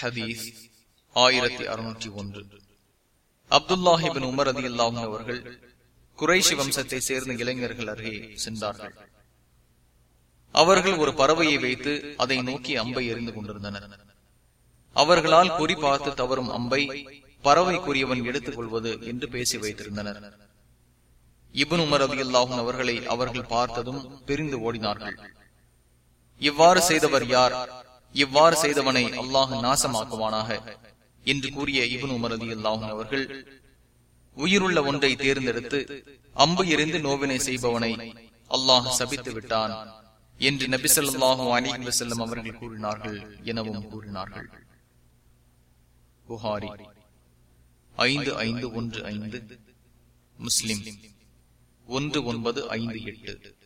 ஹதீஸ் ஆயிரத்தி அறுநூற்றி ஒன்று. அப்துல்லாஹிபின் உமர் அதி அல்லாஹும் அவர்கள் குறைஷி வம்சத்தை சேர்ந்த இளைஞர்கள் அருகே சென்றார்கள். அவர்கள் ஒரு பறவையை வைத்து அதை நோக்கி அம்பை எறிந்து கொண்டிருந்தனர். அவர்களால் குறி பார்த்து தவறும் அம்பை பறவைக்குரியவன் எடுத்துக் கொள்வது என்று பேசி வைத்திருந்தனர். இபன் உமர் அதி அல்லாஹும் அவர்களை அவர்கள் பார்த்ததும் பிரிந்து ஓடினார்கள். இவ்வாறு செய்தவர் யார்? இவ்வாறு செய்தவனை அல்லாஹ் நாசமாக்குவானாக. என்று கூறிய இபன் உமர் அதி அல்லாஹும் அவர்கள் உயிருள்ள ஒன்றை தேர்ந்தெடுத்து அம்பு எறிந்து நோவினை செய்பவனை அல்லாஹ் சபித்து விட்டான் என்று நபிசல்லாஹு அலிஹி வசல்லம் அவர்கள் கூறினார்கள் எனவும் கூறினார்கள். புகாரி. ஐந்து ஐந்து ஒன்று ஐந்து. முஸ்லிம். ஒன்று ஒன்பது ஐந்து எட்டு.